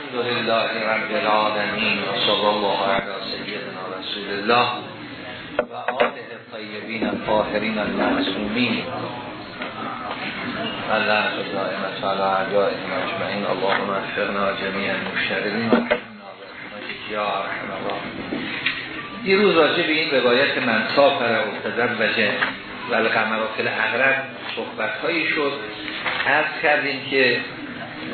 الحمد لله رب العالمين وصلى الله على سيدنا رسول الله و آله الطیبین الطاهرین المعصومین الله دائمت على اعدائهم اجمعین اللهم اغفرنا جميع المشتغلین و یا ارحم الراحمین دیروز راجع به این روایت من سافر افتدر وجه و القمرات الاغرب صحبت هایی شد عرض کردیم که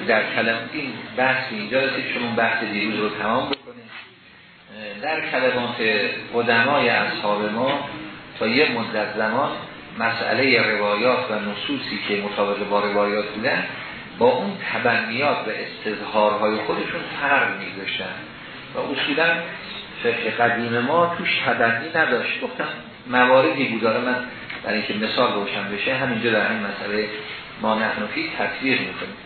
در کلم این بحث اینجا رسید. چون بحث دیروز رو تمام بکنیم. در کلمات قدمای اصحاب ما تا یه مدت زمان مسئله روایات و نصوصی که مطابق با روایات بودن با اون تبنیات و استظهارهای خودشون فرق میذاشتن و اصولا فقه قدیم ما توش تبنی نداشت. گفتم مواردی بود. داره من برای اینکه مثال روشن بشه همینجا در این مسئله ما نحنفی تطبیق می‌کنیم.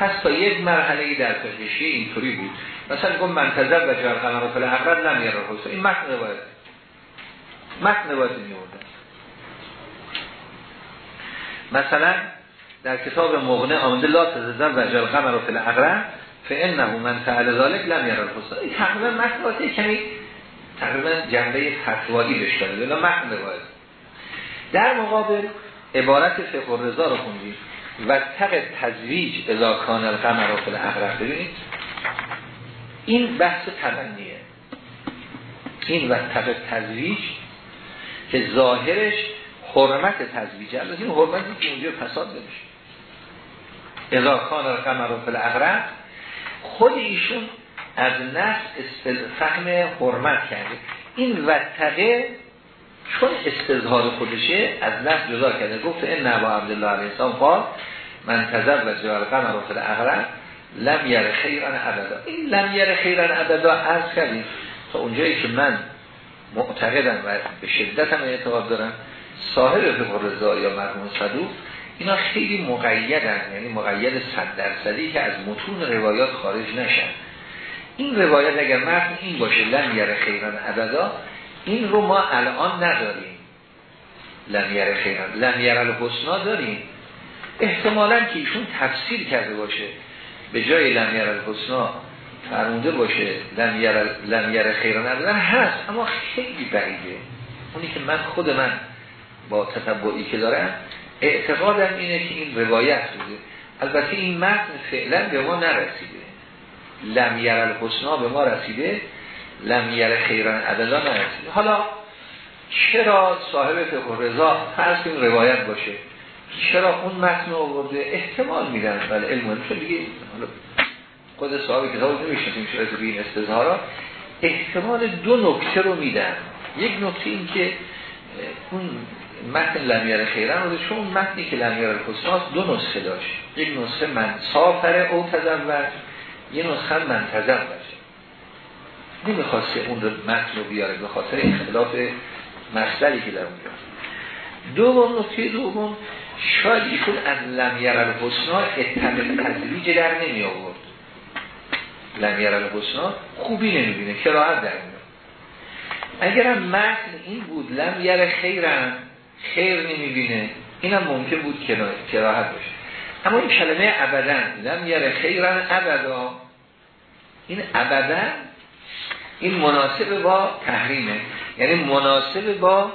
پس تا یک مرحله در فقهشی اینطوری بود. مثلا گفت منتظر و جهر قمر فل اقرب نمیاره. حسن این متن روایت. متن روایت میوردن مثلا در کتاب مغنه آمده لا تزدر و جهر قمر فل اقرب فانه من فعل ذلك یره حسن این تقریبا متن کمی تقریبا جنبه فتوایی بهش داره متن روایت. در مقابل عبارت فقه رضا رو خوندیم. و تق تزویج اذا کان القمر فی الاغرب ببینید این بحث تبنیه این و تق تزویج که ظاهرش حرمت تزویجه البته این حرمتی که اونجا فساد نمیشه. اذا کان القمر فی الاغرب خود ایشون از نفس فهم حرمت کرده. این وطقه چون استظهار خودشه از نفس جدا کرده. گفت این نبا عبدالله علیه السلام قال من تزوج جوال قمر و اغرب لم یر خیران ابدا. این لم یر خیران ابدا عرض کردیم. تا اونجایی که من معتقدم و به شدت هم اعتقاد دارم صاحب فقه یا مرحوم صدوق اینا خیلی مقیدن یعنی مقید صد درصدی که از متون روایات خارج نشن. این روایت اگر متن این باشه لم یر خیران ابدا این رو ما الان نداریم. لم یر خیران لم یر الحسنا داریم. احتمالا که ایشون تفسیر کرده باشه. به جای لم یر الحسنا فرموده باشه. لم یر, لم یر خیران ابدا هست اما خیلی بعیده. اونی که من خود من با تطبعی که دارم اعتقادم اینه که این روایت بوده. البته این متن فعلا به ما نرسیده. لم یر الحسنا به ما رسیده. لم یر خیران عددا نرسید حالا چرا صاحب فقه رضا فرض این روایت باشه چرا اون متن آورده؟ احتمال میدن. ولی علم چون دیگه. حالا خود صاحب کتاب نمی‌شناسیم چرا به این استظهارا احتمال دو نکته رو میدن. یک نکته این که اون متن لمیر خیرن رو چون متنی که لمیر الحسناس دو نسخه داشت. یک نسخه من سافر او تزوج. یه نسخه من تزوج نمی‌خواسته اون رو متن رو بیاره به خاطر اختلاف مصدری که در اونجا دوم نکته دوم شاید ایشون از لمیر الحسنا اتمل تدریج در نمی آورد. لمیر الحسنا خوبی نمی‌بینه کراهت در میاد. اگرم متن این بود لمیر خیرن خیر نمی‌بینه اینم ممکن بود کراهت باشه. اما این کلمه ابدا لمیر خیرن ابدا این ابدا این مناسب با تحریمه. یعنی مناسب با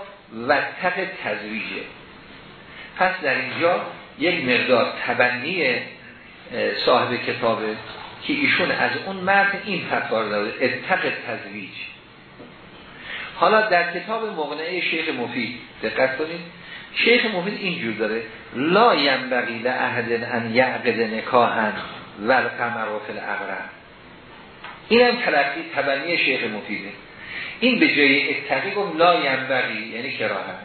وطق تزویجه. پس در اینجا یک مقدار تبنی صاحب کتابه که ایشون از اون مرد این فتوار داده اتق تزویج. حالا در کتاب مغنعه شیخ مفید دقت کنید. شیخ مفید اینجور داره. لا ینبغی لعهد ان یعقد نکاهن والقمر فی الاغرب این هم تلقی تبنی شیخ مفیده. این به جای اتقی گفت لا ینبغی یعنی کراهت.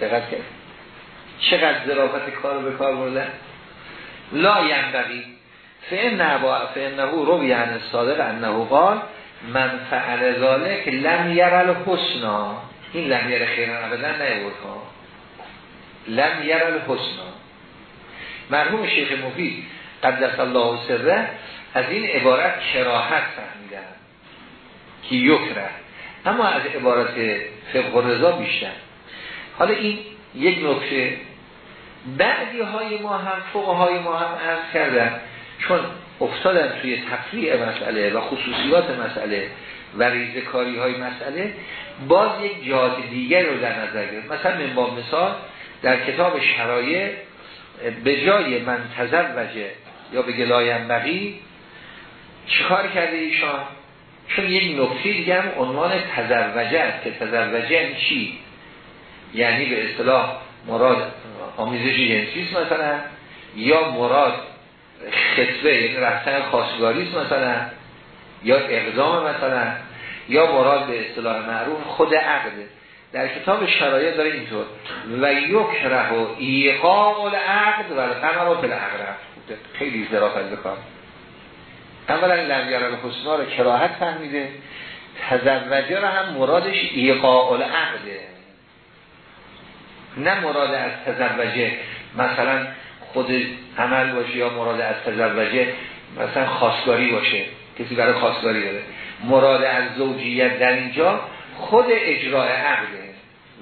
دقت کرد؟ چقدر ظرافت کار به کار بردن لا ینبغی. فین نبا فین نبو رو بیان صادق انه قال من فعل ذالک لم یر الحسنا این لم یر خیرن ابدا نیورد ها. لم یر الحسنا مرحوم شیخ مفید قدس الله سره از این عبارت کراهت فهمیدن که یکره. اما از عبارت فقه رضا بیشتر. حالا این یک نکته. بعدی های ما هم فقه های ما هم عرض کردن چون افتادن توی تفریع مسئله و خصوصیات مسئله و ریزکاری های مسئله باز یک جهات دیگر رو در نظر گرفت. مثلا من با مثال در کتاب شرایع به جای من تزوجه یا به گلایم چیکار کرده ایشان؟ چون یک نکته دیگه هم عنوان تزوجه است که تزوجه یعنی چی؟ یعنی به اصطلاح مراد آمیزش جنسی مثلا یا مراد خطبه یعنی رفتن خواستگاری مثلا یا اقدام مثلا یا مراد به اصطلاح معروف خود عقده در کتاب شرایط داره اینطور. و یکره و ایقاع العقد و القمر و العقرب خیلی ظرافت بکار اولا لنگر الحسنا رو کراهت فهمیده تزوجه رو هم مرادش ایقاع العقده نه مراد از تزوجه. مثلا خود عمل باشه یا مراد از تزوجه مثلا خواستگاری باشه. کسی برای خواستگاری داره. مراد از زوجیت در اینجا خود اجراع عقده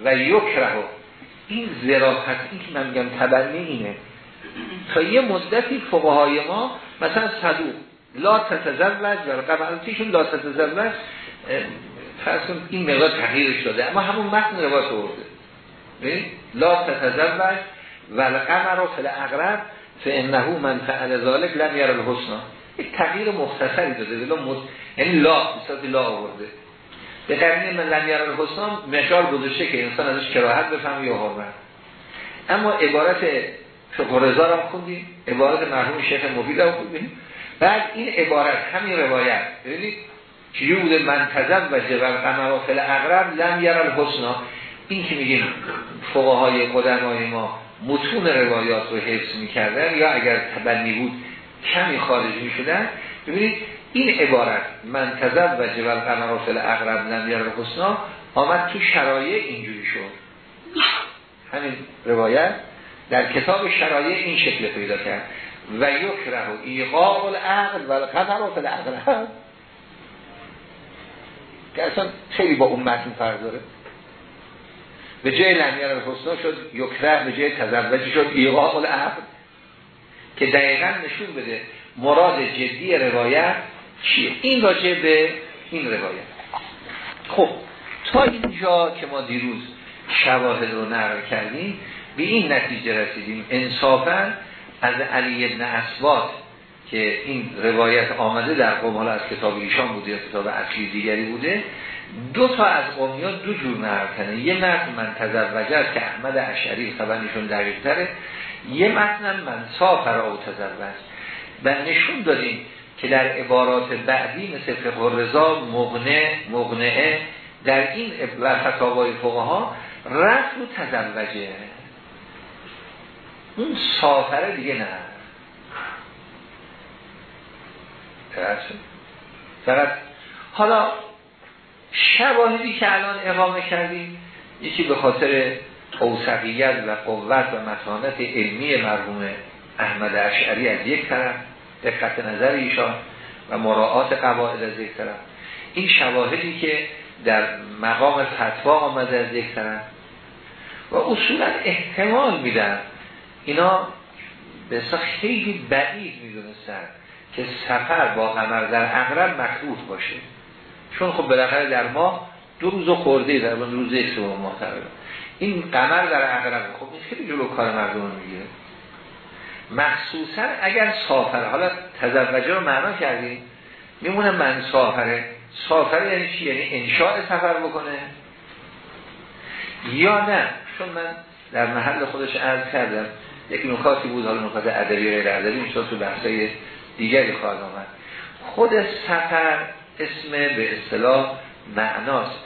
و یکره این زرافت این که من میگم تبنی اینه. تا یه مدتی فقهای ما مثلا صدوق. لا تتزوج و قبلتیشون لا تتزوج فرض این مقدار تغییر شده. اما همون متن روایت آورده. لا تتزوج و القمر و فل اقرب فانه من فعل ذلك لم ير الحسن. یک تغییر مختصری داده ولی مد... یعنی لا بساط لا آورده. به قرینه من لم یر الحسن مشار گذاشته که انسان ازش کراهت بفهم یا حرمت. اما عبارت فقه رضا هم خوندیم عبارت مرحوم شیخ مفید هم خوندیم. بعد این عبارت همین روایت ببینید چیزی بوده؟ من و جبل قمر اقرب لم یر الحسنا. این که میگیم فقهای قدمای ما متون روایات رو حفظ می‌کردن یا اگر تبنی بود کمی خارج می‌شدن. ببینید این عبارت من و جبل قمر اقرب لم یر الحسنا آمد تو شرایع اینجوری شد. همین روایت در کتاب شرایع این شکل پیدا کرد. و یکره ایقاع العقل و و العقل. که اصلا خیلی با اون متن فرق داره. به جای لمیر الحسنا شد یکره به جای تزوجی شد ایقاع العقل. که دقیقا نشون بده مراد جدی روایت چیه. این راجع به این روایت. خب تا اینجا که ما دیروز شواهد رو نقل کردیم به این نتیجه رسیدیم. انصافا از علی ابن اسوات که این روایت آمده در قوم از کتاب ایشان بوده یا کتاب اصلی دیگری بوده دو تا از قومی دو جور نقل یه متن من تزوجه که احمد اشعری خبرنشون دقیق تره یه متن من سافر او تزوج و نشون داریم که در عبارات بعدی مثل فقه رضا مغنه مغنعه در این و فتاوای فقه ها رفت و تزوجه. اون سافره دیگه نه. فقط حالا شواهدی که الان اقامه کردیم یکی به خاطر اوسقیت و قوت و متانت علمی مرحوم احمد اشعری از یک طرف دقت نظر ایشان و مراعات قواعد از یک طرف. این شواهدی که در مقام فتوا آمده از یک طرف و اصولا احتمال میدن اینا به خیلی بعید می‌دونستن که سفر با قمر در اقرب مکروه باشه. چون خب بالاخره در ما دو روز خورده در روز یک سوم ماه این قمر در اقرب خب این خیلی جلو کار مردم می‌گیره. مخصوصا اگر سافر حالا تزوجه رو معنا کردیم میمونه من سافره. سافر یعنی چی؟ یعنی انشاء سفر بکنه. یا نه؟ چون من در محل خودش عرض کردم. یک نکاتی بود حالا نکات ادبی غیر ادبی میشه تو بحثای دیگری خواهد آمد. خود سفر اسم به اصطلاح معناست.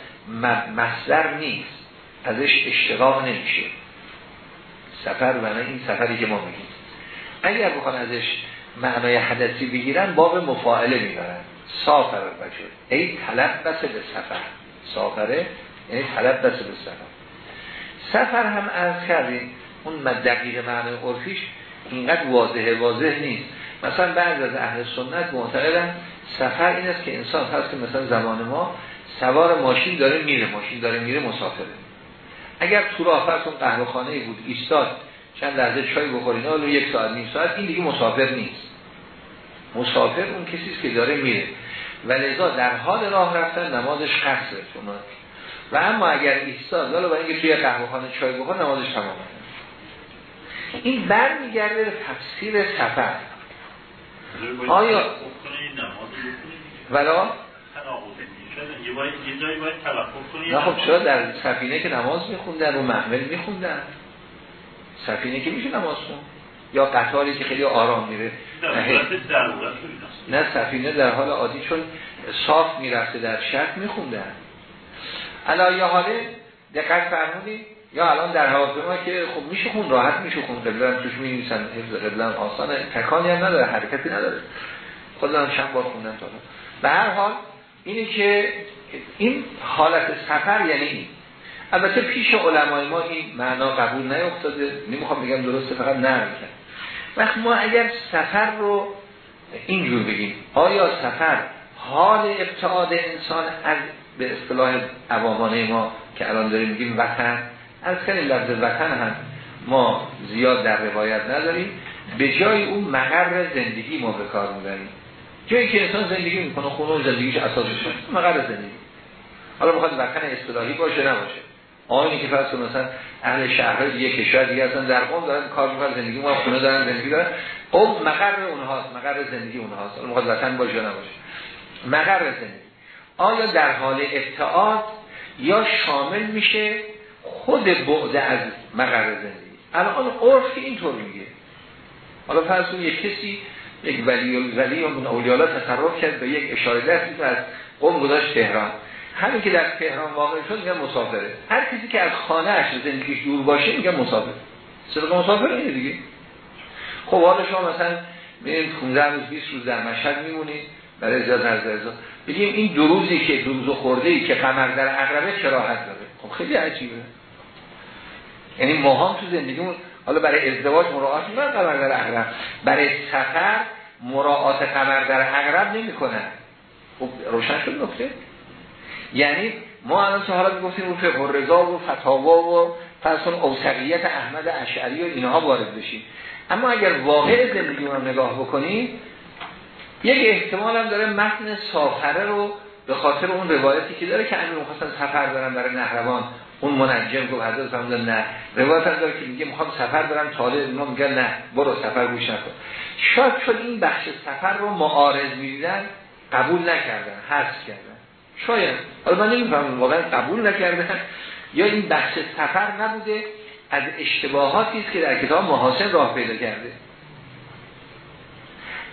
مصدر نیست. ازش اشتقاق نمیشه. سفر و این سفری که ما میگیم. اگر بخوان ازش معنای حدثی بگیرن باب مفاعله می‌برن. سافر بچه. ای طلب بس به سفر. سافره یعنی طلب بس به سفر. سفر هم از کردیم. اون دقیق معنی عرفیش اینقدر واضح واضح نیست. مثلا بعض از اهل سنت معتقدن سفر این است که انسان هست که مثلا زمان ما سوار ماشین داره میره ماشین داره میره مسافره. اگر تو راه قهوه خانه بود ایستاد چند لحظه چای بخورین حالا یک ساعت نیم ساعت این دیگه مسافر نیست. مسافر اون کسی که داره میره. و لذا در حال راه رفتن نمازش قصره و اما اگر ایستاد ولی با اینکه توی قهوه خانه چای بخور نمازش تمام این برمیگرده به تفسیر سفر. آیا ولا نه خب چرا در سفینه که نماز میخوندن و محمل میخوندن؟ سفینه که میشه نماز خون. یا قطاری که خیلی آرام میره. نه سفینه در حال عادی چون صاف می‌رفته در شرط میخوندن. یا حاله دقت فرمودی یا الان در هواپیما که خب میشه خون راحت میشه خون. قبلا توش می نیسن حفظ قبلا آسانه. تکانی هم نداره حرکتی نداره. خودم چند بار خوندم تا به هر حال اینه که این حالت سفر یعنی این. البته پیش علمای ما این معنا قبول نیفتاده. نمی‌خوام بگم درسته فقط نه کرد وقت ما اگر سفر رو اینجور بگیم. آیا سفر حال ابتعاد انسان از به اصطلاح عوامانه ما که الان داریم میگیم وطن؟ از خیلی لفظ وطن هم ما زیاد در روایت نداریم. به جای اون مقر زندگی ما به کار می‌بریم. جایی که انسان زندگی می‌کنه خونه زندگیش اساسش مقر زندگی. حالا بخواد وطن اصطلاحی باشه نباشه. آینی که فرض مثلا اهل شهرهای دیگه کشور دیگه اصلا در قوم دارن کار می‌کنن زندگی ما خونه دارن زندگی دارن. قوم مقر اونهاست. مقر زندگی اونهاست. حالا بخواد وطن باشه نباشه. مقر زندگی. آیا در حال ابتعاد یا شامل میشه؟ خود بعد از مقر زندگی. الان عرف اینطور میگه. حالا فرض یک کسی یک ولی ولی اون اولیاء تصرف کرد به یک اشاره دستی از قوم گذاشت تهران. همین که در تهران واقع شد میگن مسافره. هر کسی که از خانه اش زندگیش دور باشه میگن مسافر. صدق مسافر اینه دیگه. خب حالا شما مثلا میرین 15 روز 20 روز در مشهد میمونید برای ازاز از بگیم این دو روزی که دو روز خورده ای که قمر در عقربه چراحت داره؟ خب خیلی عجیبه. یعنی ما تو زندگیمون حالا برای ازدواج مراعات نه قمر در عقرب برای سفر مراعات قمر در عقرب نمی‌کنن. خب روشن شد نکته. یعنی ما الان تو حالا گفتیم رو فقه رضا و فتاوا و فرسون اوسقیت احمد اشعری و اینها وارد بشیم. اما اگر واقع زندگی رو نگاه بکنیم یک احتمال هم داره متن سافره رو به خاطر اون روایتی که داره که امیر مخواستن سفر برن برای نهروان اون منجم گفت حضرت فرمودن نه. روایت هم داره که میگه می‌خوام سفر برم طالب اینا میگن نه برو سفر گوش نکن. شاید چون این بخش سفر رو معارض می‌دیدن قبول نکردن حذف کردن. شاید. حالا من نمی‌فهمم واقعا قبول نکردن. یا این بخش سفر نبوده از اشتباهاتی است که در کتاب محاسن راه پیدا کرده.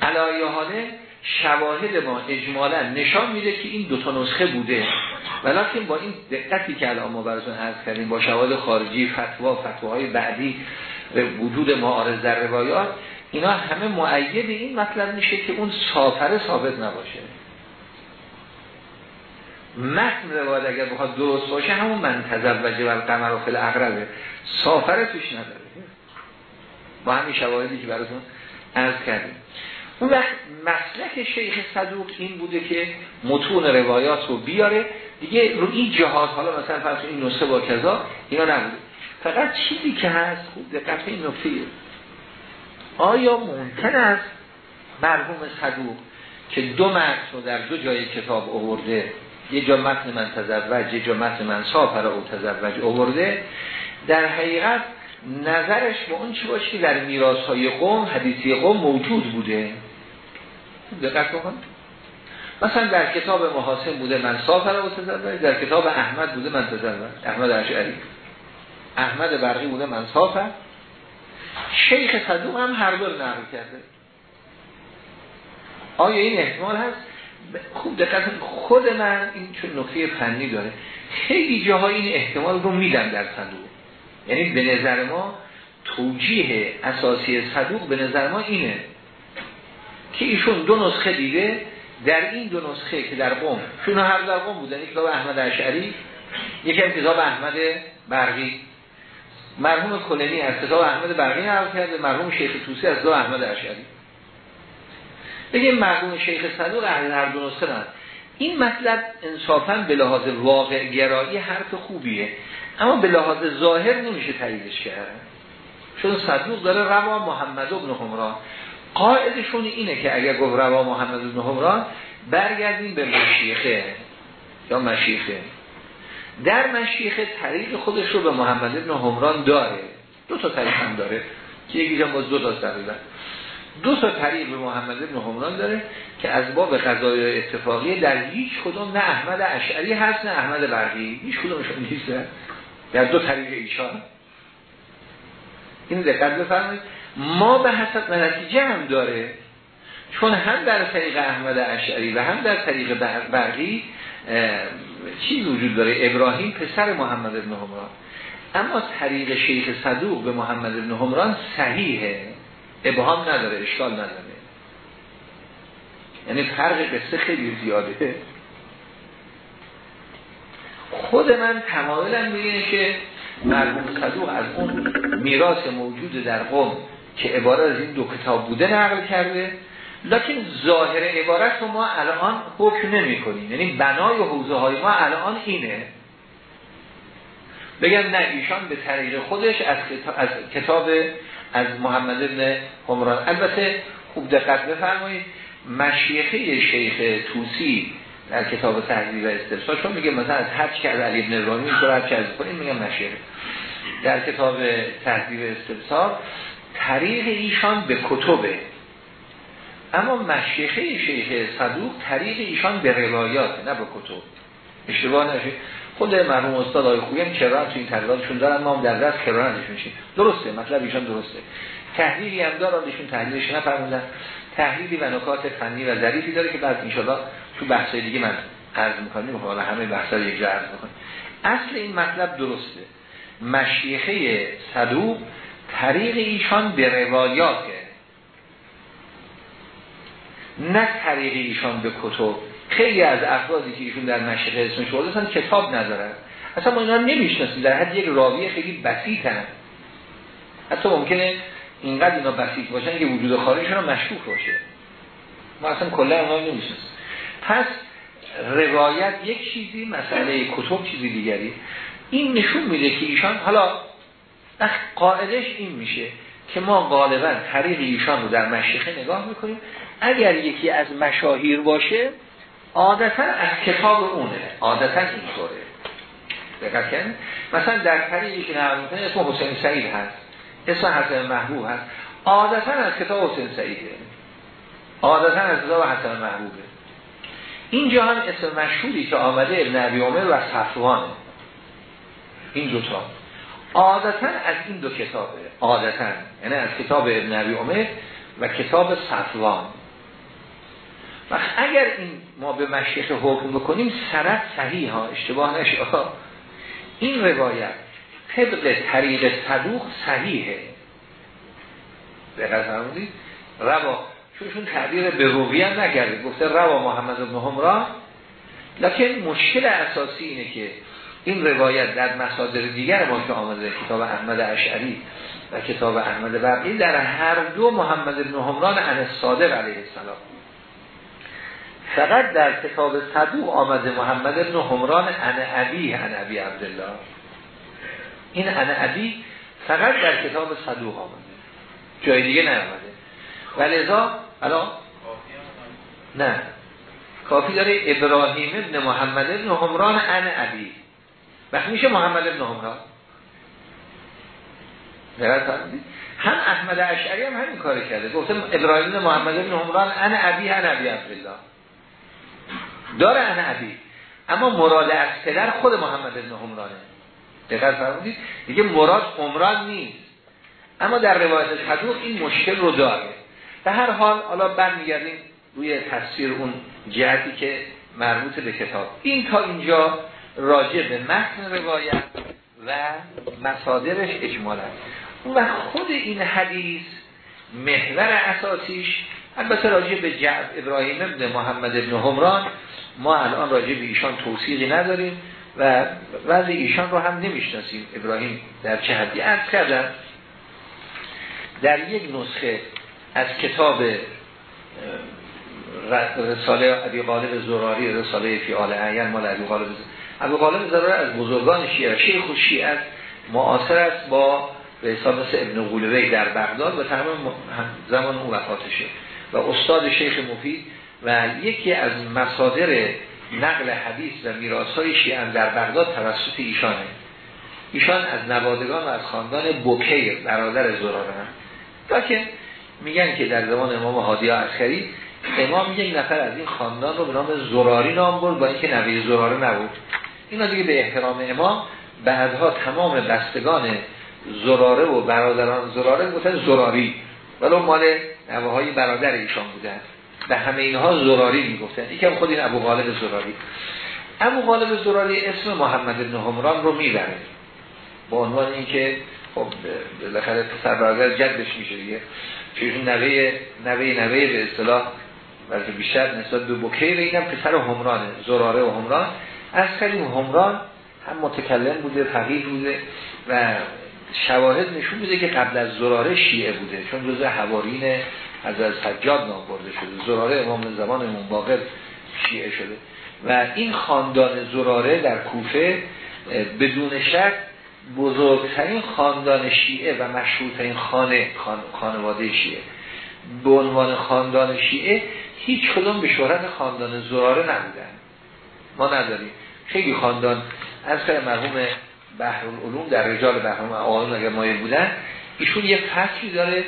علایه حاله شواهد ما اجمالا نشان میده که این دو تا نسخه بوده. ولیکن با این دقتی که الان ما براتون عرض کردیم با شواهد خارجی فتوا فتواهای بعدی به وجود معارض در روایات اینا همه معید این مطلب میشه که اون سافر ثابت نباشه. متن روایت اگر بخواد درست باشه همون من تزوجه و قمر و فل اقربه سافر توش نداره. با همین شواهدی که براتون عرض کردیم. اون وقت مسلک شیخ صدوق این بوده که متون روایات رو بیاره. دیگه رو این جهاز حالا مثلا فرض این نسخه با کذا اینا نبوده. فقط چیزی که هست خوب دقت این نکته آیا ممکن است مرحوم صدوق که دو متن رو در دو جای کتاب آورده یه جا متن من تزوج یه جا متن من سافر او تزوج آورده در حقیقت نظرش به اون چی باشه؟ در میراث های قوم حدیثی قوم موجود بوده. دقت بکن. مثلا در کتاب محاسن بوده من سافر و در کتاب احمد بوده من تزوج احمد اشعری. احمد برقی بوده من سافر شیخ صدوق هم هر دو نقل کرده. آیا این احتمال هست؟ خوب دقت خود من این چون نکته فنی داره. خیلی جاها این احتمال رو میدن در صدوق. یعنی به نظر ما توجیه اساسی صدوق به نظر ما اینه. که ایشون دو نسخه دیده در این دو نسخه که در قوم چون هر در قوم بودن کتاب احمد اشعری یکی هم کتاب احمد برقی. مرحوم کلنی از کتاب احمد برقی نقل کرده مرحوم شیخ توسی از دو احمد اشعری. بگیم مرحوم شیخ صدوق اهل هر دو نسخه نه. این مطلب انصافا به لحاظ واقع گرایی حرف خوبیه اما به لحاظ ظاهر نمیشه تاییدش کرد. چون صدوق داره روا محمد ابن همراه قاعدشون اینه که اگر گفت روا محمد بن همران برگردیم به مشیخه. یا مشیخه. در مشیخه طریق خودش رو به محمد بن همران داره. دو تا طریق هم داره. که یکی جا باز دو تا تقریبا دو تا طریق به محمد بن همران داره که از باب قضای اتفاقی در هیچ کدوم نه احمد اشعری هست نه احمد برقی. هیچ کدومشون نیست. در دو طریق ایشان. این دقت بفرمایید. ما به حسب نتیجه هم داره. چون هم در طریق احمد اشعری و هم در طریق برقی چی وجود داره. ابراهیم پسر محمد بن همران اما طریق شیخ صدوق به محمد بن همران صحیحه. ابهام نداره اشکال نداره. یعنی فرق قصه خیلی زیاده. خود من تمایلم به که مرحوم صدوق از اون میراث موجود در قوم که عبارت از این دو کتاب بوده نقل کرده. لکن ظاهر عبارت رو ما الان حکم نمی کنیم یعنی بنای حوزه های ما الان اینه. بگن نه ایشان به طریق خودش از کتاب از محمد ابن همران البته خوب دقت بفرمایید مشیخه شیخ توسی در کتاب تحضیب و استفسار چون میگه مثلا از که از علی ابن رامی اینطور هر از کنیم میگه مشیخه در کتاب تحضیب استفسار طریق ایشان به کتبه. اما مشیخه شیخ صدوق طریق ایشان به روایات نه به کتب. اشتباه نشید خود مرحوم استاد آقای خویم کران تو این تحلیلاتشون دارن ما هم در دست کرانش میشیم درسته مطلب ایشان درسته. تحلیلی هم دارن ایشون تحلیلش نفرمودن تحلیلی و نکات فنی و ظریفی داره که بعد ان تو بحث دیگه من عرض می‌کنیم حالا همه بحثا یک جا عرض می‌کنیم اصل این مطلب درسته. مشیخه صدوق طریق ایشان به روایاته نه طریق ایشان به کتب. خیلی از افرادی که ایشون در مشیخه اسمش برده کتاب ندارن. اصلا ما اینا نمی‌شناسیم. در حد یک راوی خیلی بسیطن. حتی ممکنه اینقدر اینا بسیط باشن که وجود خارجشون مشکوک باشه. ما اصلا کلا اونا نمی‌شناسیم. پس روایت یک چیزی مسئله کتب چیزی دیگری. این نشون میده که ایشان حالا قاعدش این میشه که ما غالبا طریق ایشان رو در مشیخه نگاه می‌کنیم. اگر یکی از مشاهیر باشه عادتا از کتاب اونه. عادتا اینطوره. دقت مثلا در طریقی که نقل می‌کنه اسم حسین سعید هست. اسم حسن محبوب هست. عادتا از کتاب حسین سعیده عادتا از کتاب حسن محبوبه اینجا هم اسم مشهوری که آمده ابن عبی عمر و صفوانه. این دوتا. عادتا از این دو کتابه عادتا یعنی از کتاب ابن عبی عمر و کتاب صفوان. و اگر این ما به مشیخ حکم بکنیم سرد صحیح ها اشتباه نشه. این روایت طبق طریق صدوق صحیحه. دقیق فرمودید؟ روا چونشون تعبیر به روی هم نگرده گفته روا محمد بن همراه لکن مشکل اساسی اینه که این روایت در مصادر دیگر ما که آمده کتاب احمد اشعری و کتاب احمد برقی در هر دو محمد بن همران عن صادق علیه السلام. فقط در کتاب صدوق آمده محمد بن همران عن ابی عن ابی عبدالله. این عن ابی فقط در کتاب صدوق آمده. جای دیگه نیامده. ولذا الان؟ نه. کافی داره ابراهیم ابن محمد ابن همران عن ابی. وقت میشه محمد ابن همران هم احمد اشعری هم همین کار کرده. گفته ابراهیم محمد ابن همران عن ابی عن ابی عبدالله. داره عن ابی. اما مراد از پدر خود محمد ابن همرانه دقیق فرمودید؟ دیگه مراد عمران نیست. اما در روایت صدوق این مشکل رو داره. به هر حال حالا برمیگردیم روی تفسیر اون جهتی که مربوط به کتاب. این تا اینجا راجع به متن روایت و مصادرش اجمالا. و خود این حدیث محور اساسیش البته راجع به جعب ابراهیم ابن محمد ابن همران ما الان راجع به ایشان توصیقی نداریم و وضع ایشان رو هم نمی‌شناسیم. ابراهیم در چه حدی؟ عرض کردن در یک نسخه از کتاب رساله عبی غالب زراری رساله فیال عین مال عبی غالب عبی غالب زراری از بزرگان شیعه شیخ و شیعه معاصر است با به حساب مثل ابن غولوی در بغداد و تمام زمان اون وفاتشه. و استاد شیخ مفید و یکی از مصادر نقل حدیث و میراث های شیعه در بغداد توسط ایشانه. ایشان از نوادگان و از خاندان بوکیر برادر زراره هم. تا که میگن که در زمان امام حادی عسکری امام یک نفر از این خاندان رو به نام زراری نام برد با اینکه نوی زراره نبود. اینا دیگه به احترام امام بعدها تمام بستگان زراره و برادران زراره گفتن زراری. ولو مال نوه برادر ایشان بودن به همه اینها زراری می‌گفتن. یکم خود این ابو غالب زراری. ابو غالب زراری اسم محمد بن همران رو می‌بره. با عنوان اینکه خب بالاخره پسر برادر جدش میشه دیگه. چون نوه نوه نوه به اصطلاح بیشتر نسبت به بکیر اینم پسر همرانه زراره و همران از کلیم همران هم متکلم بوده فقیه بوده و شواهد نشون بوده که قبل از زراره شیعه بوده. چون جزء حوارین از از سجاد نام برده شده. زراره امام زمان امام باقر شیعه شده. و این خاندان زراره در کوفه بدون شک بزرگترین خاندان شیعه و مشهورترین خانه خانواده شیعه. به عنوان خاندان شیعه هیچ کدوم به شهرت خاندان زراره نبودن. ما نداریم. خیلی خاندان. از کار مرحوم بحر العلوم در رجال بحرم آقایون اگر مایل بودن ایشون یه فصلی داره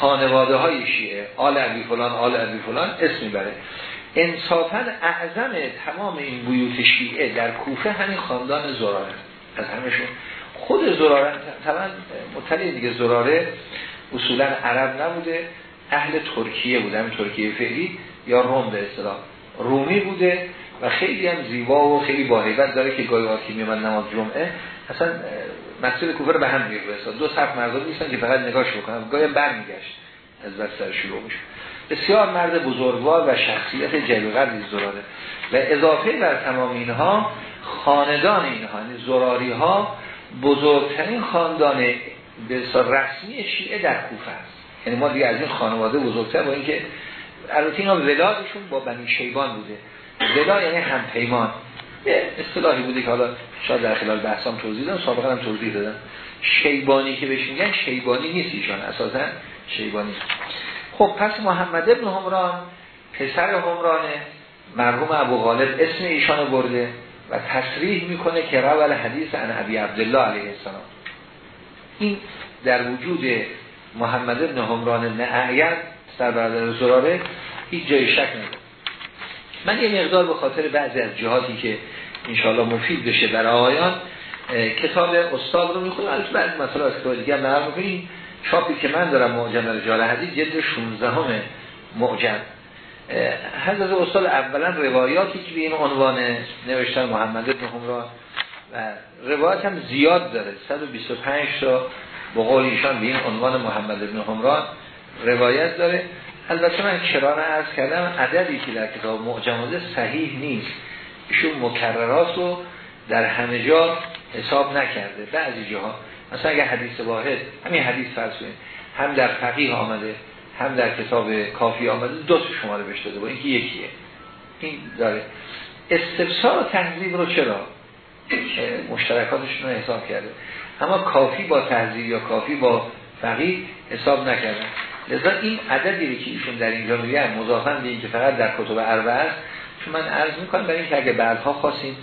خانواده های شیعه آل عبی فلان آل عبی فلان اسم می‌بره. انصافا اعظم تمام این بیوت شیعه در کوفه همین خاندان زراره. از همشون خود زراره طبعا مطلع دیگه زراره اصولا عرب نبوده اهل ترکیه بوده ترکیه فعلی یا روم به اصطلاح. رومی بوده خیلی هم زیبا و خیلی باهیبت داره که گاهی وقتی میمد نماز جمعه اصلا مسجد کوفه به هم می‌رسه دو صف مردم نیستن که فقط نگاش بکنن. گاهی برمیگشت از بستر شروع میشه. بسیار مرد بزرگوار و شخصیت جلیقه زراره. و اضافه بر تمام اینها خاندان اینها یعنی زراری ها بزرگترین خاندان به رسمی شیعه در کوفه است. یعنی ما دیگه از این خانواده بزرگتر با اینکه البته اینا ولادشون با بنی شیبان بوده. ولا یعنی هم پیمان یه اصطلاحی بوده که حالا شاید در خلال بحثام توضیح دادم سابقا هم توضیح دادم. شیبانی که بهش میگن شیبانی نیست ایشان اساسا شیبانی. خب پس محمد ابن همران پسر همرانه مرحوم ابو غالب اسم ایشان برده و تصریح می‌کنه که رول حدیث عن ابی عبدالله علیه السلام. این در وجود محمد ابن همران ابن سر برادر زراره هیچ جای شک نداره من یه مقدار به خاطر بعضی از جهاتی که انشاءالله مفید بشه برای آقایان کتاب استاد رو می‌خونم. از بعد مثلا از کتاب دیگه نقل می‌کنیم. چاپی که من دارم معجم رجال حدیث جلد 16 همه معجم حضرت استاد اولا روایاتی که به این عنوان نوشتن محمد بن همران و روایت هم زیاد داره. 125 تا به قول ایشان به این عنوان محمد بن همران روایت داره. البته من کرانه ارز کردم عددی که در کتاب معجمازه صحیح نیست. ایشون مکررات رو در همه جا حساب نکرده. بعضی جاها مثلا اگه حدیث واحد همین حدیث فرض هم در فقیه آمده هم در کتاب کافی آمده دو تا شماره بهش داده با اینکه یکیه. این داره. استفسار و تحضیب رو چرا؟ مشترکاتشون رو حساب کرده. اما کافی با تحضیب یا کافی با فقیه حساب نکرده لذا این عددی که ایشون در اینجا میگه مضافن به که فقط در کتب اربعه است چون من عرض می‌کنم برای اینکه اگه بعدها خواستیم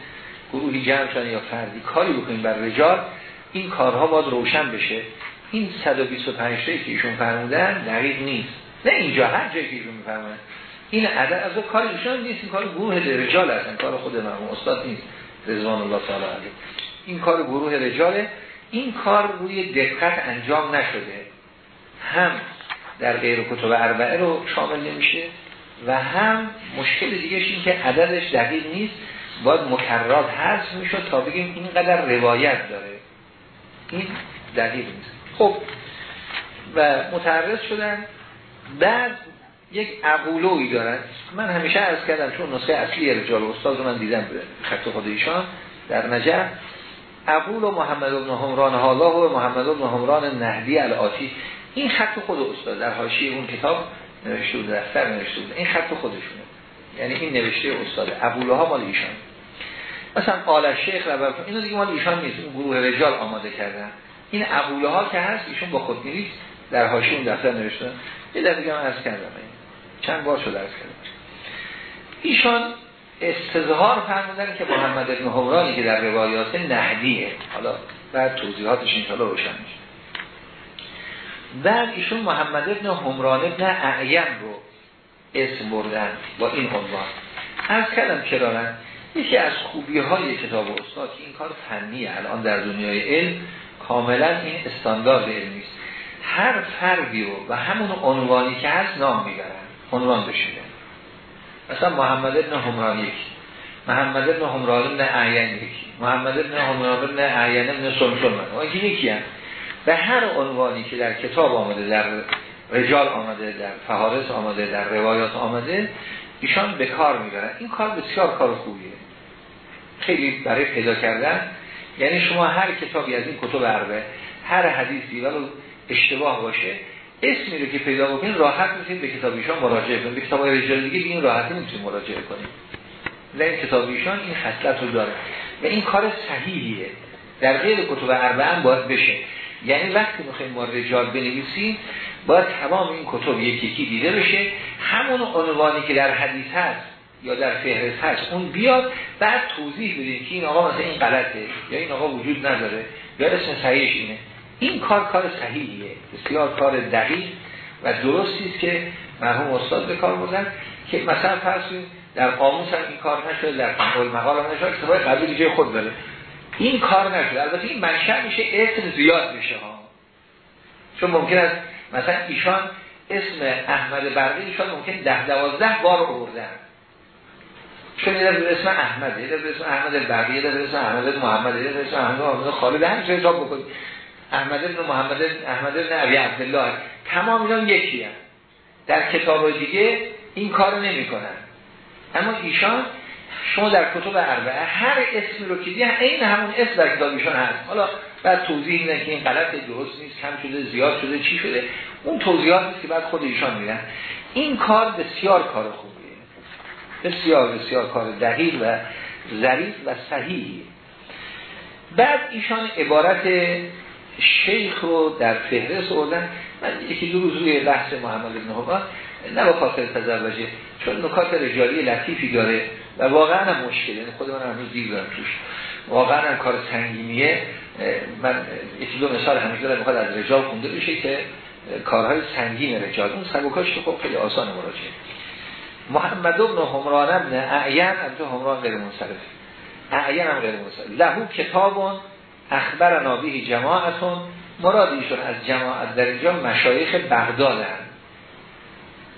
گروهی جمع شدن یا فردی کاری بکنیم بر رجال این کارها باید روشن بشه. این 125 تایی که ایشون فرمودن دقیق نیست. نه اینجا هر جایی که ایشون میفرمودن این عدد از کار ایشون نیست این کار گروه رجال هستن کار خود مرحوم استاد نیست. رضوان الله تعالی علیه. این کار گروه رجاله. این کار روی دقت انجام نشده. هم در غیر کتب اربعه رو شامل نمیشه. و هم مشکل دیگه این که عددش دقیق نیست. باید مکررات هست میشه تا بگیم اینقدر روایت داره. این دقیق نیست. خب و متعرض شدن. بعد یک عقولوی دارن. من همیشه عرض کردم چون نسخه اصلی رجال استاد رو من دیدم خط خود در نجف. عقول و محمد بن همران حالا و محمد بن همران نهدی الاتی این خط خود استاد در حاشیه اون کتاب نوشته بود دفتر نوشته بود. این خط خودشونه. یعنی این نوشته استاد ابوله ها مال ایشان. مثلا قال شیخ ربر اینو دیگه مال ایشان نیست. اون گروه رجال آماده کردن. این عقوله ها که هست ایشون با خود نیست در هاشون دفتر نوشتن یه دفعه دیگه من عرض کردم. چند بار شده عرض کردم. ایشان استظهار فرمودن که محمد ابن حمرانی که در روایات نهدیه. حالا بعد توضیحاتش انشاءالله روشن میشه. بعد ایشون محمد ابن حمران ابن اعیم رو اسم بردن با این عنوان. از کردم کرارن یکی از خوبی های کتاب استاد که این کار فنیه الان در دنیای علم کاملا این استاندارد علمی است. هر فردی رو و همون عنوانی که هست نام می‌برن عنوان بشیده مثلا محمد ابن حمران یکی محمد ابن حمران ابن اعین یکی محمد ابن حمران ابن اعین ابن سمسم. و یکی هم به هر عنوانی که در کتاب آمده در رجال آمده در فهارس آمده در روایات آمده ایشان به کار می‌برن. این کار بسیار کار خوبیه. خیلی برای پیدا کردن. یعنی شما هر کتابی از این کتب عربه هر حدیثی ولو اشتباه باشه اسمی رو که پیدا بکنید راحت می‌تونید به کتاب ایشان مراجعه کنید به کتاب رجال دیگه این راحتی نمی‌تونید مراجعه کنید نه این کتاب ایشان این خصلت رو داره. و این کار صحیحیه. در غیر کتب عربه هم باید بشه. یعنی وقتی می‌خوایم ما رجال بنویسیم باید تمام این کتب یکی یکی دیده بشه. همون عنوانی که در حدیث هست یا در فهرست هست اون بیاد بعد توضیح بدیم که این آقا مثلا این غلطه یا این آقا وجود نداره یا اسم صحیحش اینه. این کار کار صحیحیه بسیار کار دقیق و درستی است که مرحوم استاد به کار بردن که مثلا فرض در قاموس هم این کار نشده در قول مقال هم نشده کتابای قبلی جای خود داره. این کار نشده البته این منشأ میشه اسم زیاد میشه ها. چون ممکن است مثلا ایشان اسم احمد برقی ایشان ممکن ده دوازده بار آوردن. چون یه در اسم احمد یه در اسم احمد برقی یه در اسم احمد محمد یه در اسم احمد محمد خالد همین حساب بکنید. احمد بن محمد احمد بن عبی عبدالله تمام اینا یکی هم. در کتاب دیگه این کار نمی کنن اما ایشان شما در کتب اربعه هر اسمی رو که دیگه این همون اسم در کتاب ایشان هست. حالا بعد توضیح میدن که این غلط درست نیست کم شده زیاد شده چی شده؟ اون توضیحات که بعد خود ایشان میدن. این کار بسیار کار خوبیه. بسیار بسیار کار دقیق و ظریف و صحیحی بعد ایشان عبارت شیخ رو در فهرست آوردن. من یکی دو روز روی بحث محمد بن نه با خاطر تزوجه چون نکات رجالی لطیفی داره. و واقعا هم مشکل یعنی خود من هنوز دیر دارم توش. واقعا هم کار سنگینیه. من یکی دو مثال همیشه دارم می‌خواد از رجال خونده بشه که کارهای سنگین رجال. اون سبکاش که خب خیلی آسان مراجعه. محمد بن حمران ابن اعین تو حمران غیر منصرف. اعین هم غیر منصرف. لهو کتابون اخبر نابیه جماعتون. مراد ایشون از جماعت در اینجا مشایخ بغداد هم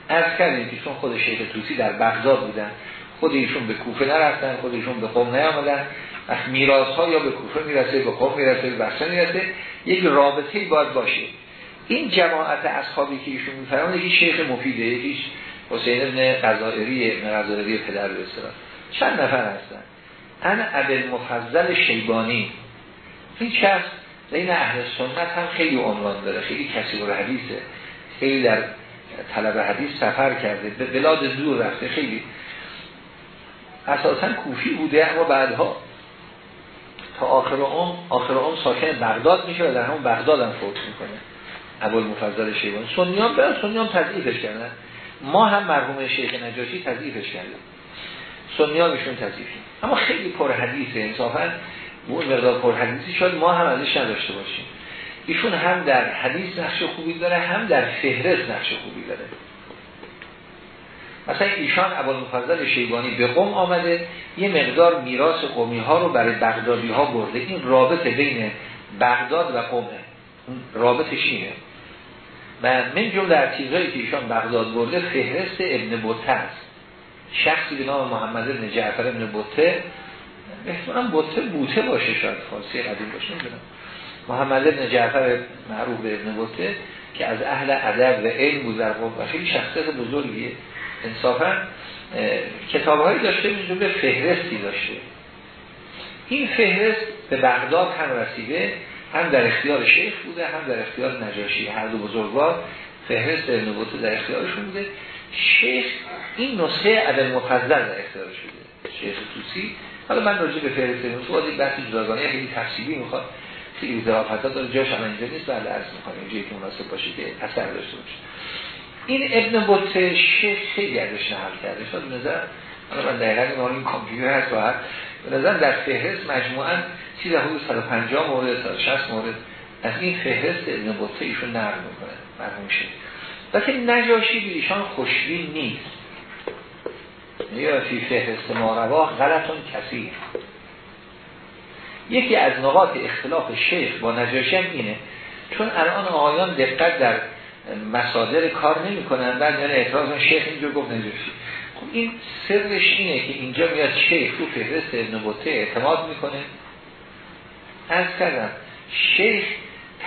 از کردیم که چون خود شیخ توسی در بغداد بودن. خود ایشون به کوفه نرفتن خود ایشون به قوم نیامدن. وقت میراث ها یا به کوفه می‌رسه به قوم می‌رسه به بحثه می‌رسه. یک رابطه باید باشه. این جماعت اصحابی که ایشون میفرمان یکی شیخ مفیده یکیش حسین ابن قضائری ابن پدر به چند نفر هستن؟ انا عبد مفضل شیبانی. این شخص بین اهل سنت هم خیلی عنوان داره خیلی کسی رو حدیثه. خیلی در طلب حدیث سفر کرده به بلاد دور رفته خیلی اساسا کوفی بوده اما بعدها تا آخر اون آخر اون ساکن بغداد میشه و در همون بغداد هم فوت می‌کنه. ابوال مفضل شیبانی سنیان به سنیان تضعیفش کردن. ما هم مرحوم شیخ نجاشی تضعیفش کردیم. سنیان میشون تضعیفی اما خیلی پر حدیثه انصافا اون مقدار پر حدیثی شد ما هم ازش نداشته باشیم. ایشون هم در حدیث نقش خوبی داره هم در فهرست نقش خوبی داره. مثلا ایشان اول مفضل شیبانی به قوم آمده یه مقدار میراث قومی ها رو برای بغدادی ها برده. این رابطه بین بغداد و قومه. رابطش اینه. و من جمله چیزهایی که ایشان بغداد برده فهرست ابن بوته است. شخصی به نام محمد ابن جعفر ابن بوته احتمالا بوته بوته باشه شاید فارسی قدیم باشه نمی‌دونم. محمد ابن جعفر معروف به ابن بوته که از اهل ادب و علم بود در قوم و خیلی شخصیت بزرگیه. انصافا کتابهایی داشته میشه به فهرستی داشته. این فهرست به بغداد هم رسیده هم در اختیار شیخ بوده هم در اختیار نجاشی. هر دو بزرگوار فهرست ابن بوته در اختیارشون بوده. شیخ این نسخه عدل مفضل در اختیارش بوده. شیخ توسی. حالا من راجع به فهرست باید یک بحث جداگانه خیلی تفصیلی می‌خواد خیلی ظرافت داره. جاش هم اینجا نیست. بعد عرض می‌کنیم جایی که مناسب باشه که اثر داشته باشه. این ابن بطه شیخ خیلی ازش کرده. شد نظر من دقیقا این این کامپیوتر هست باید به نظر در فهرست مجموعا چیز حدود 150 مورد 160 مورد از این فهرست ابن بطه ایشون نقل می‌کنه. مرحوم شد لیکن نجاشی به ایشان خوشبین نیست. یا فی فهرست ما غلطون کسی یکی از نقاط اختلاف شیخ با نجاشی هم اینه. چون الان آقایان دقت در مصادر کار نمی کنن بعد یعنی اعتراض شیخ اینجا گفت نجاشی خب این سرش اینه که اینجا میاد شیخ رو فهرست بطه اعتماد می‌کنه. از کردم شیخ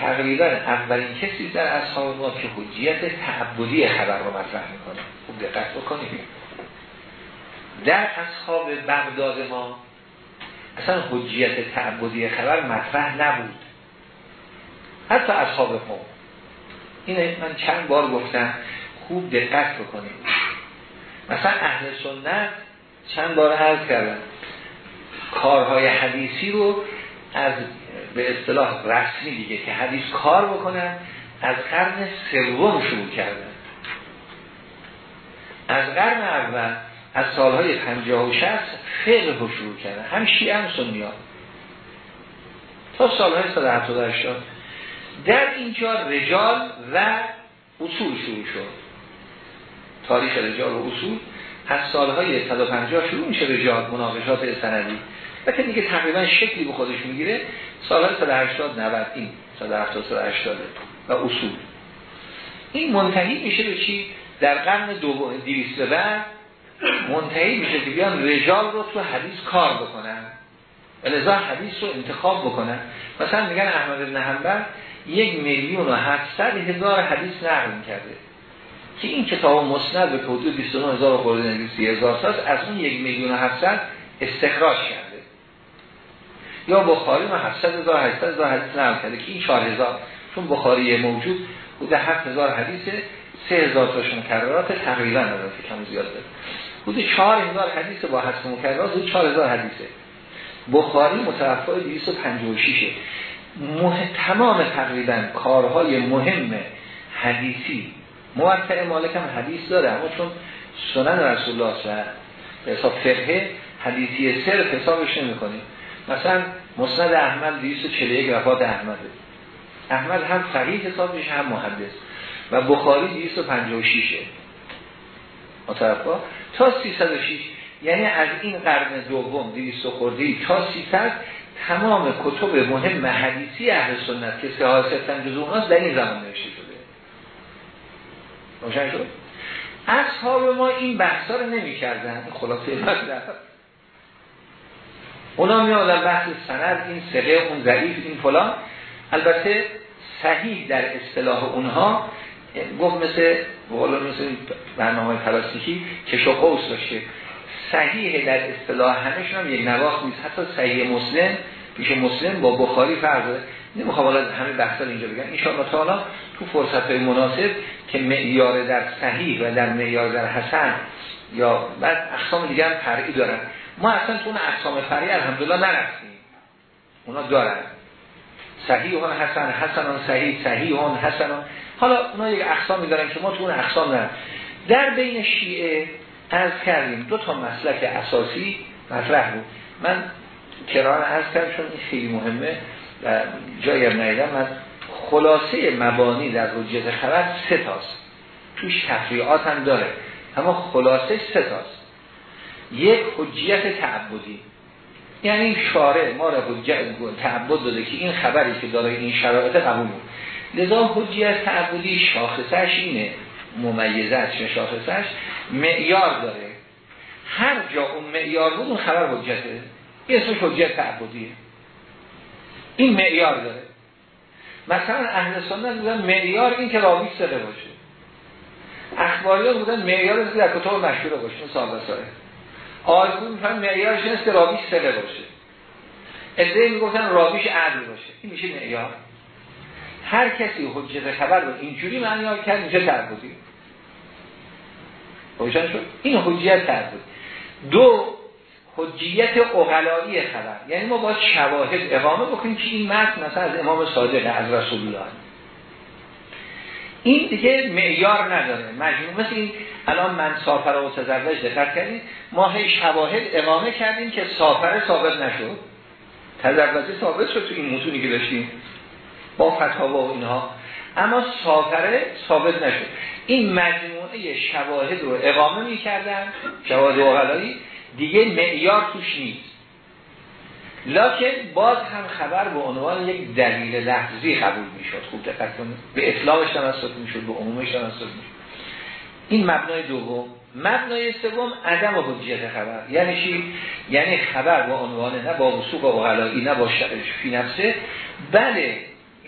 تقریبا اولین کسی در اصحاب ما که حجیت تعبدی خبر رو مطرح می‌کنه. خوب دقت بکنیم در اصحاب بغداد ما اصلا حجیت تعبدی خبر مطرح نبود. حتی اصحاب ما. این من چند بار گفتم خوب دقت بکنیم مثلا اهل سنت چند بار عرض کردم کارهای حدیثی رو از به اصطلاح رسمی دیگه که حدیث کار بکنن از قرن سوم شروع کردن. از قرن اول از سالهای 50 و 60 فقه رو شروع کردن. هم شیعه هم سنی ها. تا سالهای 180 در اینجا رجال و اصول شروع شد. تاریخ رجال و اصول از سالهای 150 شروع میشه رجال مناقشات سندی. که دیگه تقریبا شکلی به خودش می‌گیره سالهای 180 90 این 170 180 و اصول. این منتهی میشه به چی؟ در قرن دوم 200 بعد منتهی میشه که بیان رجال رو تو حدیث کار بکنن. لذا حدیث رو انتخاب بکنن. مثلا میگن احمد بن حنبل یک میلیون و هفتصد هزار حدیث نقل کرده که این کتاب مسند به حدود 29 هزار خورده 30 هزار ساز از اون یک میلیون و هفتصد استخراج کرده. یا بخاری ما 700 هزار 800 هزار حدیث نقل کرده که این 4000 چون بخاری موجود حدود 7000 حدیث 3000 تاش مکررات تقریبا نداره کم زیاد داره. حدود 4000 حدیث با حذف مکررات حدود 4000 حدیثه. بخاری متوفای 256 مه... تمام تقریبا کارهای مهم حدیثی. موقع مالک هم حدیث داره اما چون سنن رسول الله صلی به حساب فقه حدیثی صرف حسابش نمی کنیم مثلا مسند احمد 241 وفات احمده. احمد هم صحیح حساب میشه هم محدث. و بخاری 256 متوفا تا 306 یعنی از این قرن دوم 200 خوردی تا 300 تمام کتب مهم حدیثی اهل سنت که سه هاستن جزو اوناست در این زمان نوشته شده. روشن شد. اصحاب ما این بحثا رو نمی کردن خلاصه مطلب اونا می آدن بحث سند این سقه اون ضعیف این فلان. البته صحیح در اصطلاح اونها گفت مثل مثل برنامه کلاسیکی کش و قوس داشته. صحیح در اصطلاح همشون هم یک نواخت نیست. حتی صحیح مسلم پیش مسلم با بخاری داره. نمی‌خوام حالا همه بحثا اینجا بگم. ان شاء تعالی تو فرصت های مناسب که معیار در صحیح و در معیار در حسن یا بعد اقسام دیگه هم فرعی دارن. ما اصلا تو اون اقسام فرعی الحمدلله نرفتیم. اونا دارن. صحیح اون حسن حسن اون صحیح صحیح اون حسن حالا اونا یک اقسامی دارن که ما تو اون اقسام نه در بین شیعه از کردیم. دو تا مسلک اساسی مطرح بود. من کران از کردم چون این خیلی مهمه و جایی هم نیدم. من خلاصه مبانی در خبر سه تاست. توش تفریعات هم داره. اما خلاصه سه تاست. یک حجیت تعبدی. یعنی شارع. ما را تعبد داده که این خبری که داره این شرایط قبول بود. لذا حجیت تعبدی شاخصش اینه. ممیزش شاخصش معیار داره. هر جا اون معیار بود اون خبر حجته. این اسمش حجت تعبدیه. این معیار داره. مثلا اهل سنت بودن معیار این که راوی سره باشه. اخباریان بودن معیار که در کتاب مشهور باشه مثال بساره آیون میفهم معیارش این که راوی سره باشه. ادعای می‌گفتن راویش عدل باشه. این میشه معیار. هر کسی حجت خبر رو اینجوری معنی کرد میشه تعبدی. روشن شد؟ این حجیت تعبد دو حجیت اقلایی خبر. یعنی ما باید شواهد اقامه بکنیم که این متن مثلا از امام صادق از رسول الله این دیگه معیار نداره. مجموع مثل این الان من سافر و تزوج دقت کردیم ما هی شواهد اقامه کردیم که سافر ثابت نشد. تزوجه ثابت شد تو این متونی که داشتیم. با فتاوا و اینها. اما سافره ثابت نشد. این مجموعه شواهد رو اقامه می‌کردن شواهد اقلایی دیگه معیار توش نیست. لکن باز هم خبر به عنوان یک دلیل لحظی قبول می‌شد. خوب دقت کنید. به اطلاقش توسط می‌شد به عمومش توسط می‌شد. این مبنای دوم. مبنای سوم عدم حجیت خبر. یعنی چی؟ یعنی خبر با عنوان نه با وسوق و غلایی نه با فی نفسه. بله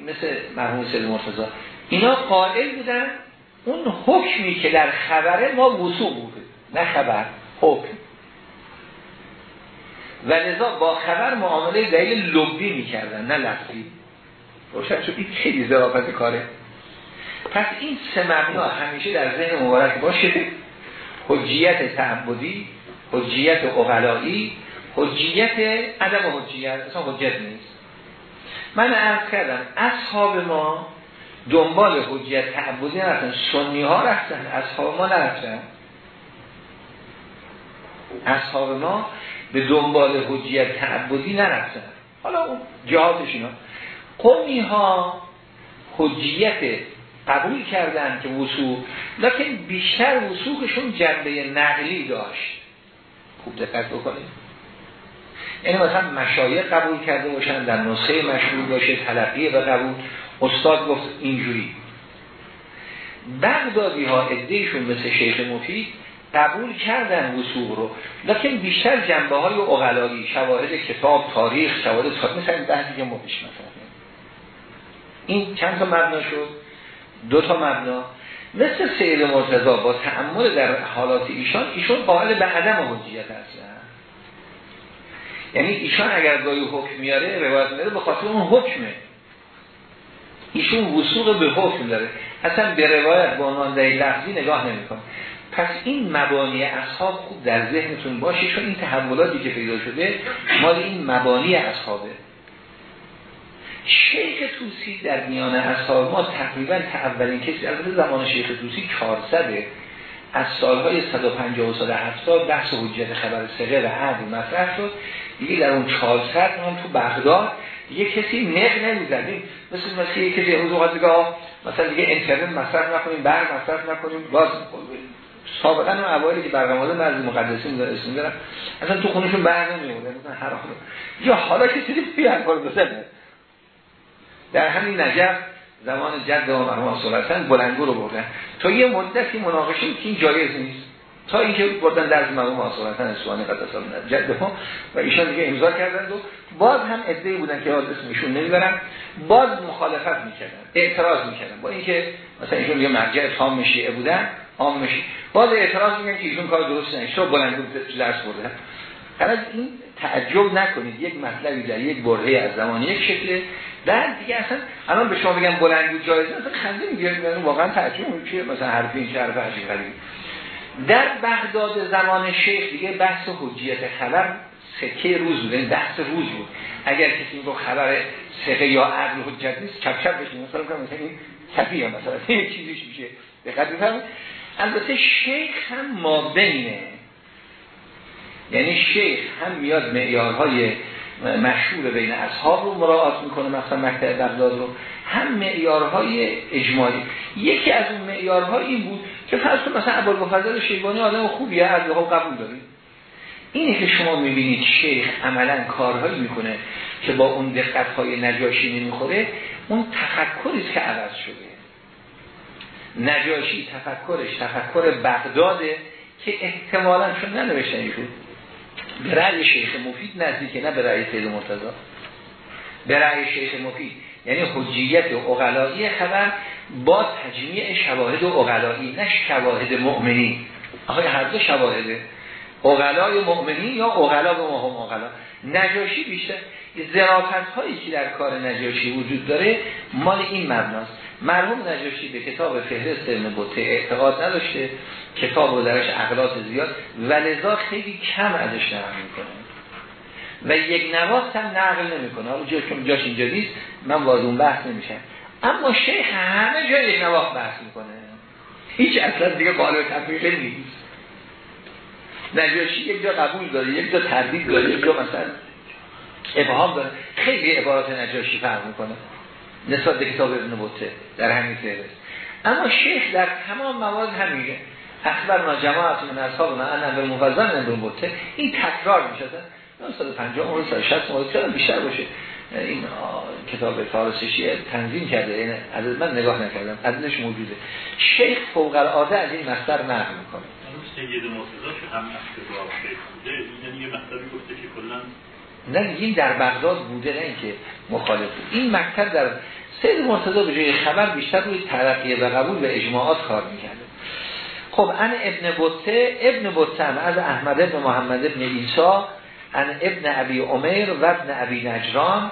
مثل مرحوم سید مرتضی. اینا قائل بودن اون حکمی که در خبره ما وسوق بوده. نه خبر حکم. و لذا با خبر معامله دلیل لبی می‌کردن نه لفظی. روشن شد. این خیلی ظرافت کاره. پس این سه مبنا همیشه در ذهن مبارک باشه. حجیت تعبدی حجیت اقلایی حجیت عدم حجیت. اصلا حجیت نیست. من عرض کردم اصحاب ما دنبال حجیت تعبدی نرفتن سنی ها رفتن اصحاب ما نرفتن. اصحاب ما به دنبال حجیت تعبدی نرفتن. حالا جهاتش اینا. قومی ها حجیت قبول کردن که وسوق لکن بیشتر وسوقشون جنبه نقلی داشت. خوب دقت بکنید. یعنی مثلا مشایق قبول کرده باشن در نسخه مشهور باشه تلقیه و قبول. استاد گفت اینجوری. بغدادی ها ادهشون مثل شیخ مفید قبول کردن وسوق رو لکن بیشتر جنبه های اغلایی شواهد کتاب تاریخ شواهد تاریخ مثل بحثی که ما پیش این چند تا مبنا شد؟ دو تا مبنا. مثل سید مرتضا با تعمل در حالات ایشان ایشون قائل به عدم حجیت هستن یعنی ایشان اگر گاهی حکم میاره روایت میاره به خاطر اون حکمه. ایشون وسوق به حکم داره. اصلا به روایت با عنوان دلیل لفظی نگاه نمی‌کنه. پس این مبانی اصحاب خوب در ذهنتون باشه چون این تحولاتی که پیدا شده مال این مبانی اصحابه. شیخ توسی در میان اصحاب ما تقریبا اولین کسی از زمان شیخ توسی 400 از سالهای 150 و 170 بحث حجت خبر سقه و عدل مطرح شد. دیگه در اون 400 هم تو بغداد یه کسی نق نمی‌زدیم مثل مثل یه کسی امروز اوقات مثلا دیگه اینترنت مصرف نکنیم برق مصرف نکنیم باز سابقا اون اوایلی که برنامه بعضی مقدسین داره اسم دارن اصلا تو خونشون برق نمیونه مثلا هر حال یا حالا کسی دیگه کار بزنه. در همین نجف زمان جد و مرحوم سلطان بلنگو رو بردن. تا یه مدتی مناقشه که این جایز نیست. تا اینکه بردن در مرحوم سلطان اسوانی قدس الله جد و ایشان دیگه امضا کردند و باز هم ادعی بودن که اسمشون نمی‌برن باز مخالفت می‌کردن اعتراض می‌کردن. با اینکه مثلا ایشون یه مرجع تام شیعه بودن عام میشه باز اعتراض میگن که ایشون کار درست نشه تو بلندگو درس بردن از این تعجب نکنید. یک مطلبی در یک برهه از زمان یک شکله در دیگه اصلا الان به شما بگم بلندگو جایزه اصلا خنده یعنی واقعا تعجب میشه مثلا حرفی این حرف عجیب غریب در بغداد زمان شیخ دیگه بحث حجیت خبر سکه روز بود یعنی بحث روز بود. اگر کسی رو خبر سکه یا عقل حجت نیست چپ چپ بشین مثلا مثلا این کفی هم مثلا این چیزیش میشه. دقت بفرمایید البته شیخ هم ما بینه یعنی شیخ هم میاد معیارهای مشهور بین اصحاب رو مراعات می‌کنه مثلا مکتب بغداد رو. هم معیارهای اجمالی یکی از اون معیارهایی بود که فرض مثلا ابوالفضل شیبانی آدم خوبیه از قبول دارید اینه که شما می‌بینید شیخ عملا کارهایی می‌کنه که با اون دقت های نجاشی نمی‌خوره اون تفکری که عوض شده. نجاشی تفکرش تفکر بغداده که احتمالا چون ننوشتن ایشون به رأی شیخ مفید نزدیکه نه به رأی سید مرتضی. به رأی شیخ مفید. یعنی حجیت و اقلایی خبر با تجمیع شواهد و اقلایی نه شواهد مؤمنی. آقای هر دو شواهده. اغلای مؤمنین یا اغلا به مهم اغلا نجاشی بیشتر. زرافت هایی که در کار نجاشی وجود داره مال این مبناست. مرحوم نجاشی به کتاب فهرست بطه اعتقاد نداشته. کتاب و درش اقلات زیاد. و لذا خیلی کم ازش نقل می‌کنه. و یک نواخت هم نقل نمی‌کنه. حالا جاش اینجا نیست. من وارد اون بحث نمیشم. اما شیخ همه جای یک نواخت بحث می‌کنه. هیچ اصلا دیگه قالب تفریق نیست. نجاشی یک جا قبول داره یک جا تردید داره یک جا مثلا ابهام داره خیلی عبارات نجاشی فرق می‌کنه. نسبت به کتاب ابن بوته در همین فهرست اما شیخ در تمام موارد همینه. اخبر ما جماعت من اصحاب من انا به مفضل ابن بوته این تکرار میشه 150 مورد 160 مورد بیشتر باشه. این کتاب فارسیشی تنظیم کرده یعنی عدد من نگاه نکردم عددش موجوده. شیخ فوق العاده از این مصدر نقل می‌کنه. سید مرتضی که هم شیخ بوده این یه مطلبی گفته که کلا نه این در بغداد بوده نه اینکه مخالف این مکتب در سید مرتضی به جای خبر بیشتر روی ترقیه و قبول و اجماعات کار می‌کرده خب ان ابن بطه ابن بطه از احمد ابن محمد ابن ایسا ان ابن ابی عمر و ابن ابی نجران.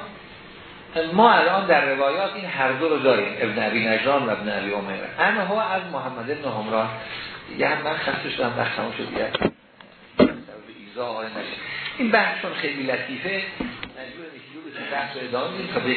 ما الان در روایات این هر دو رو داریم ابن ابی نجران و ابن ابی عمر هو از محمد ابن همران یه هم من خسته شدم وقت همون شد. آقای این بحثون خیلی لطیفه. مجبور به بحث ادامه تا به